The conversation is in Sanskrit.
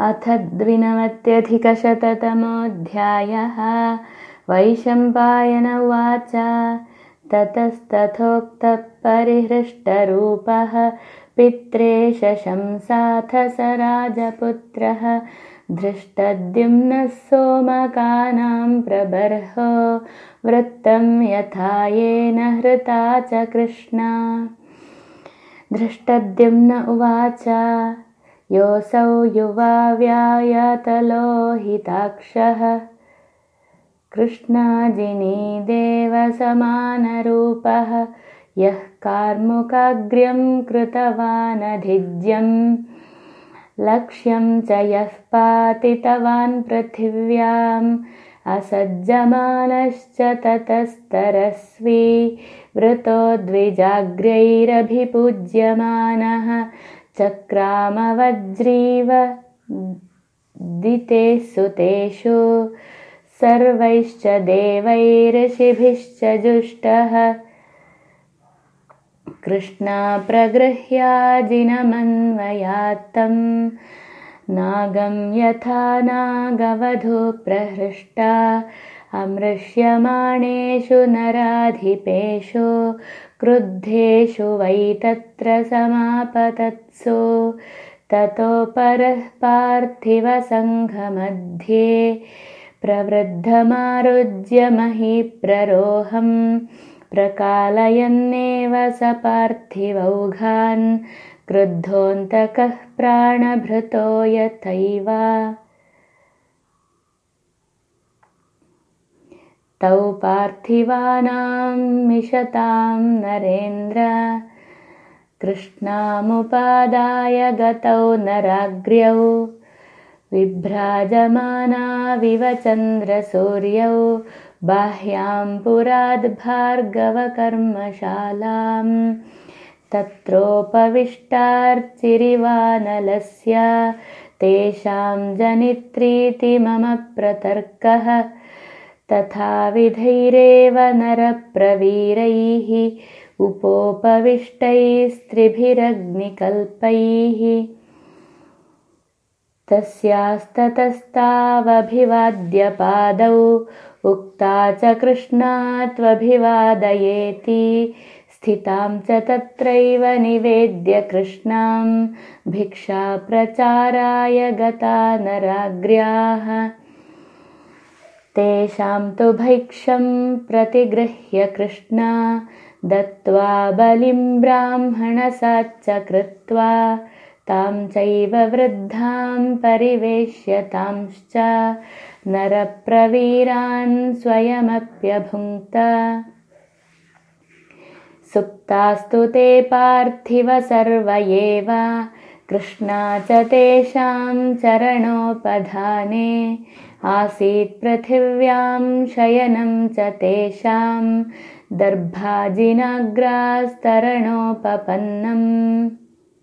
अथ द्विनवत्यधिकशततमोऽध्यायः। वैशम्पायन उवाच। ततस्तथोक्तः परिहृष्टरूपः पित्रे शशंसाथ स राजपुत्रः। धृष्टद्युम्नः सोमकानां प्रबर्हो। वृत्तं यथा येन हृता च कृष्णा। धृष्टद्युम्न उवाच योऽसौ युवा व्यायतलोहिताक्षः। कृष्णाजिनीदेवसमानरूपः यः कार्मुकाग्र्यं कृतवानधिज्यम् लक्ष्यं च यः पातितवान् पृथिव्याम्। असज्जमानश्च ततस्तरस्वी। वृतो द्विजाग्र्यैरभिपूज्यमानः चक्रामवज्रीव दिते सुतेषु सर्वैश्च देवैऋषिभिश्च जुष्टः। कृष्णाप्रगृह्याजिनमन्वयात्तं नागं यथा नागवधू प्रहृष्टा अमृष्यमाणेषु नराधिपेषु क्रुद्धेषु वै तत्र समापतत्सु। ततो परः पार्थिवसङ्घमध्ये प्रवृद्धमारुज्यमहीप्ररोहं प्रकालयन्नेव स पार्थिवौघान्। क्रुद्धोऽन्तकः प्राणभृतो यथैव तौ पार्थिवानां मिषतां नरेन्द्र। कृष्णामुपादाय गतौ नराग्र्यौ। विभ्राजमानाविव चन्द्रसूर्यौ। बाह्यां पुराद्भार्गवकर्मशालां तत्रोपविष्टार्चिरिवानलस्य। तेषां जनित्रीति मम प्रतर्कः तथाविधैरेव नरप्रवीरैः उपोपविष्टैस्त्रिभिरग्निकल्पैः। तस्यास्ततस्तावभिवाद्यपादौ उक्ता च कृष्णा त्वभिवादयेति। स्थितां च तत्रैव निवेद्य कृष्णां भिक्षाप्रचाराय गता नराग्र्याः तेषां तु भैक्षं प्रतिगृह्य कृष्णा। दत्त्वा बलिं ब्राह्मणसाच्च कृत्वा तां चैव वृद्धां परिवेश्यतांश्च नरप्रवीरान् स्वयमप्यभुङ्क्त। सुप्तास्तु ते पार्थिव सर्व एव। कृष्णा च तेषां चरणोपधाने आसीत् पृथिव्यां शयनं च तेषां दर्भाजिनाग्रास्तरणोपपन्नम्